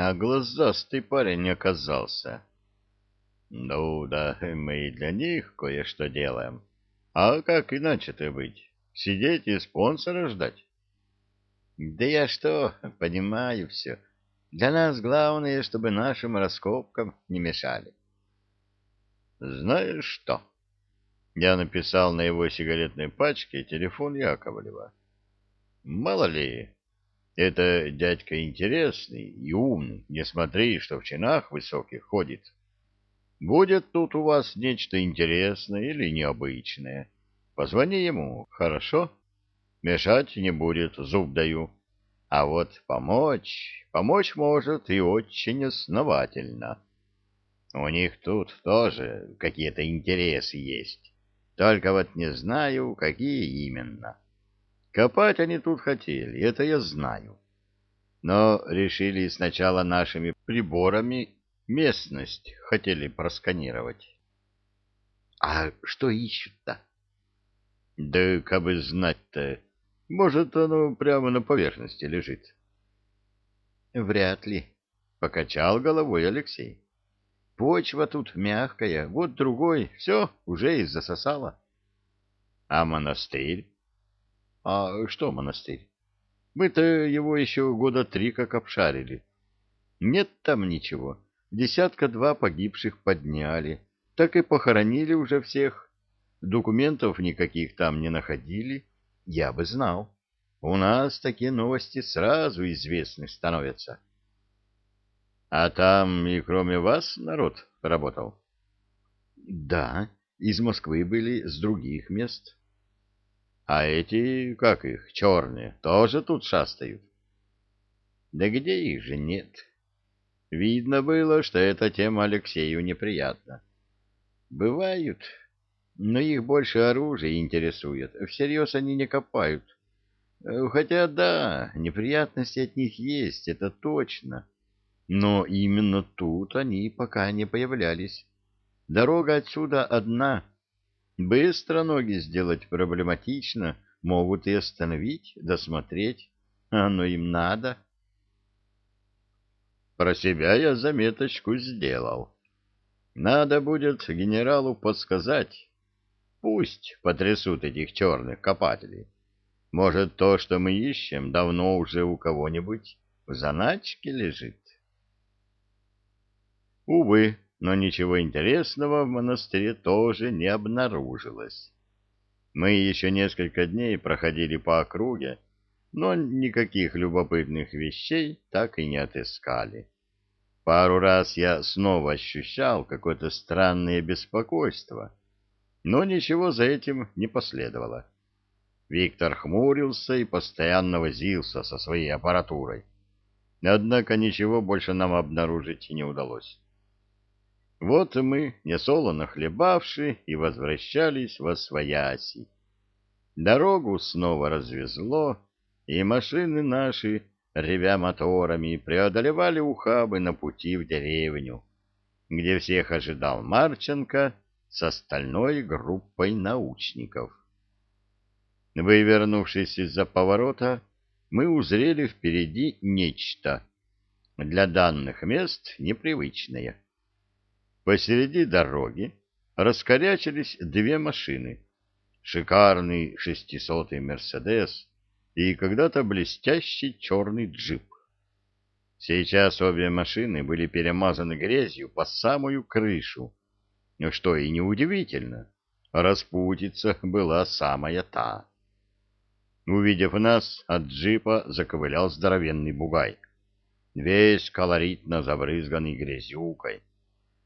а глазастый парень оказался. Ну да, мы и для них кое-что делаем. А как иначе-то быть? Сидеть и спонсора ждать? Да я что, понимаю все. Для нас главное, чтобы нашим раскопкам не мешали. Знаешь что? Я написал на его сигаретной пачке телефон Яковлева. Мало ли, это дядька интересный и умный, не смотри, что в чинах высоких ходит. Будет тут у вас нечто интересное или необычное. Позвони ему, хорошо? Мешать не будет, зуб даю. А вот помочь, помочь может и очень основательно. У них тут тоже какие-то интересы есть. Только вот не знаю, какие именно. Копать они тут хотели, это я знаю. Но решили сначала нашими приборами местность хотели просканировать. — А что ищут-то? — Да как бы знать-то. Может, оно прямо на поверхности лежит. — Вряд ли, — покачал головой Алексей. — Почва тут мягкая, год-другой, все, уже и засосало. — А монастырь? — А что монастырь? Мы-то его еще года три как обшарили. Нет там ничего. Десятка-два погибших подняли. Так и похоронили уже всех. Документов никаких там не находили. Я бы знал. У нас такие новости сразу известны становятся. А там и кроме вас народ работал? Да, из Москвы были, с других мест. А эти, как их, черные, тоже тут шастают? Да где их же нет? Видно было, что эта тема Алексею неприятна. Бывают, но их больше оружие интересует. Всерьез они не копают. Хотя да, неприятности от них есть, это точно. Но именно тут они пока не появлялись. Дорога отсюда одна. Быстро ноги сделать проблематично, могут и остановить, досмотреть. Оно им надо. Про себя я заметочку сделал. Надо будет генералу подсказать. Пусть потрясут этих черных копателей. Может, то, что мы ищем, давно уже у кого-нибудь в заначке лежит? Увы, но ничего интересного в монастыре тоже не обнаружилось. Мы еще несколько дней проходили по округе, но никаких любопытных вещей так и не отыскали. Пару раз я снова ощущал какое-то странное беспокойство, но ничего за этим не последовало. Виктор хмурился и постоянно возился со своей аппаратурой. Однако ничего больше нам обнаружить не удалось. Вот мы, несолоно хлебавши, и возвращались во свояси. Дорогу снова развезло, и машины наши, ревя моторами, преодолевали ухабы на пути в деревню, где всех ожидал Марченко с остальной группой научников. Вывернувшись из-за поворота, мы узрели впереди нечто, для данных мест непривычное. Посреди дороги раскорячились две машины, шикарный шестисотый «Мерседес» и когда-то блестящий черный джип. Сейчас обе машины были перемазаны грязью по самую крышу, что и неудивительно, распутица была самая та. Увидев нас, от джипа заковылял здоровенный бугай, весь колоритно забрызганный грязюкой.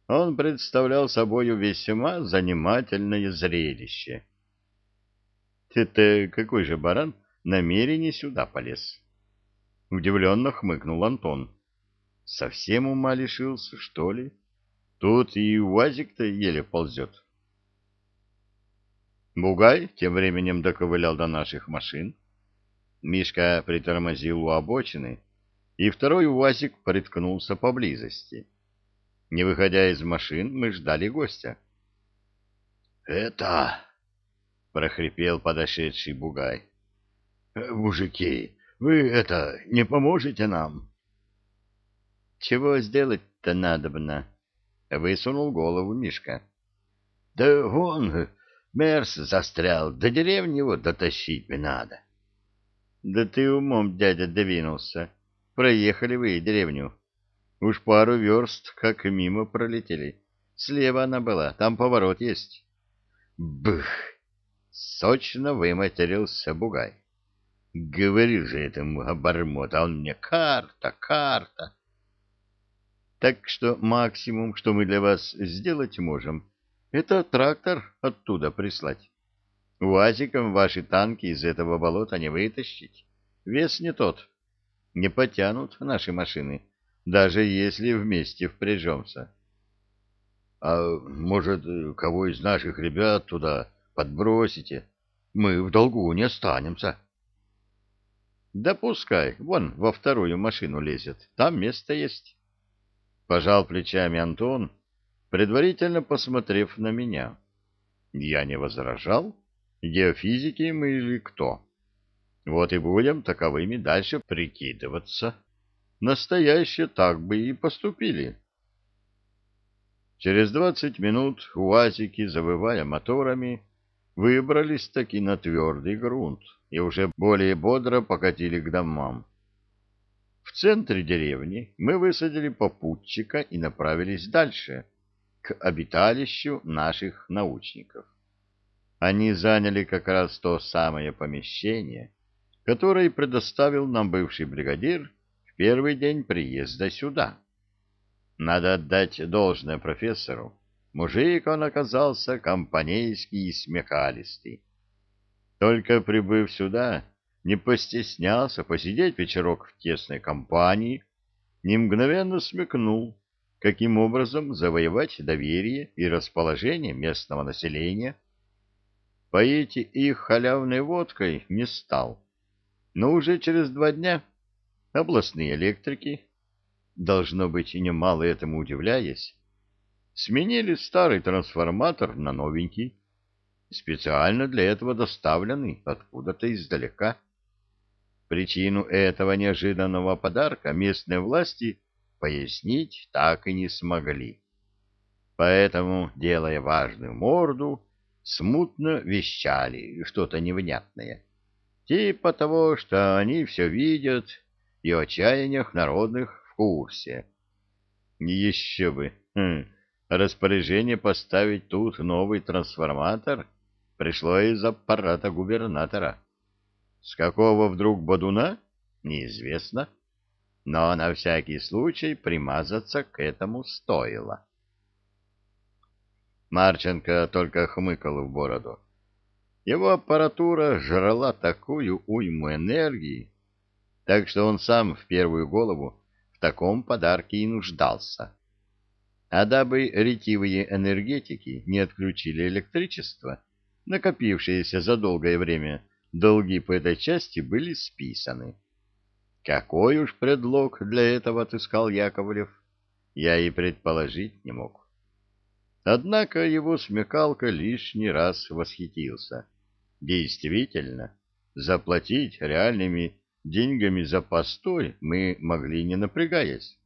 Он представлял собою весьма занимательное зрелище. «Это какой же баран намерение сюда полез?» Удивленно хмыкнул Антон. «Совсем ума лишился, что ли? Тут и УАЗик-то еле ползет». Бугай тем временем доковылял до наших машин. Мишка притормозил у обочины, и второй УАЗик приткнулся поблизости. Не выходя из машин, мы ждали гостя. «Это...» — прохрипел подошедший Бугай. «Мужики, вы это, не поможете нам?» чего сделать-то надобно? Высунул голову Мишка. Да вон, мерз застрял, до деревни его дотащить мне надо. Да ты умом, дядя, двинулся. Проехали вы деревню. Уж пару верст, как мимо пролетели. Слева она была, там поворот есть. Бх! Сочно выматерился Бугай. Говорю же этому обормот, а он мне карта, карта. Так что максимум, что мы для вас сделать можем, это трактор оттуда прислать. УАЗиком ваши танки из этого болота не вытащить. Вес не тот. Не потянут наши машины, даже если вместе впряжемся. А может, кого из наших ребят туда подбросите? Мы в долгу не останемся. Да пускай, вон во вторую машину лезет, там место есть. Пожал плечами Антон, предварительно посмотрев на меня. Я не возражал, геофизики мы или кто. Вот и будем таковыми дальше прикидываться. Настоящие так бы и поступили. Через двадцать минут УАЗики, завывая моторами, выбрались таки на твердый грунт и уже более бодро покатили к домам. В центре деревни мы высадили попутчика и направились дальше, к обиталищу наших научников. Они заняли как раз то самое помещение, которое предоставил нам бывший бригадир первый день приезда сюда. Надо отдать должное профессору. Мужик он оказался компанейский и смекалистый. Только прибыв сюда, не постеснялся посидеть вечерок в тесной компании, не мгновенно смекнул, каким образом завоевать доверие и расположение местного населения. Поить их халявной водкой не стал. Но уже через два дня областные электрики, должно быть, немало этому удивляясь, сменили старый трансформатор на новенький, специально для этого доставленный откуда-то издалека. Причину этого неожиданного подарка местные власти пояснить так и не смогли. Поэтому, делая важную морду, смутно вещали что-то невнятное. Типа того, что они все видят и о чаяниях народных в курсе. Еще бы! Хм, распоряжение поставить тут новый трансформатор пришло из аппарата губернатора. С какого вдруг бодуна? Неизвестно. Но на всякий случай примазаться к этому стоило. Марченко только хмыкал в бороду. Его аппаратура жрала такую уйму энергии, так что он сам в первую голову в таком подарке и нуждался. А дабы ретивые энергетики не отключили электричество, накопившиеся за долгое время долги по этой части были списаны. Какой уж предлог для этого отыскал Яковлев, я и предположить не мог. Однако его смекалка лишний раз восхитился. Действительно, заплатить реальными деньгами за постой мы могли не напрягаясь.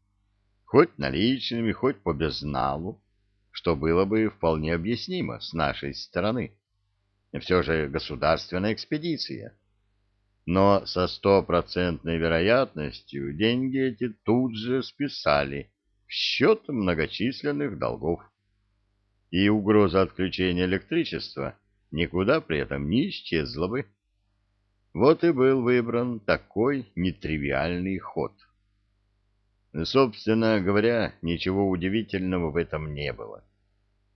Хоть наличными, хоть по безналу, что было бы вполне объяснимо с нашей стороны. Все же государственная экспедиция. Но со стопроцентной вероятностью деньги эти тут же списали в счет многочисленных долгов. И угроза отключения электричества никуда при этом не исчезла бы. Вот и был выбран такой нетривиальный ход. Собственно говоря, ничего удивительного в этом не было.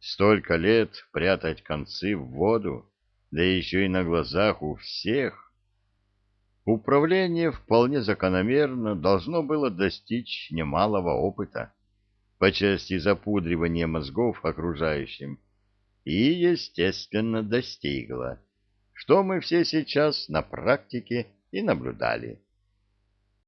Столько лет прятать концы в воду да еще и на глазах у всех. Управление вполне закономерно должно было достичь немалого опыта по части запудривания мозгов окружающим и, естественно, достигло, что мы все сейчас на практике и наблюдали.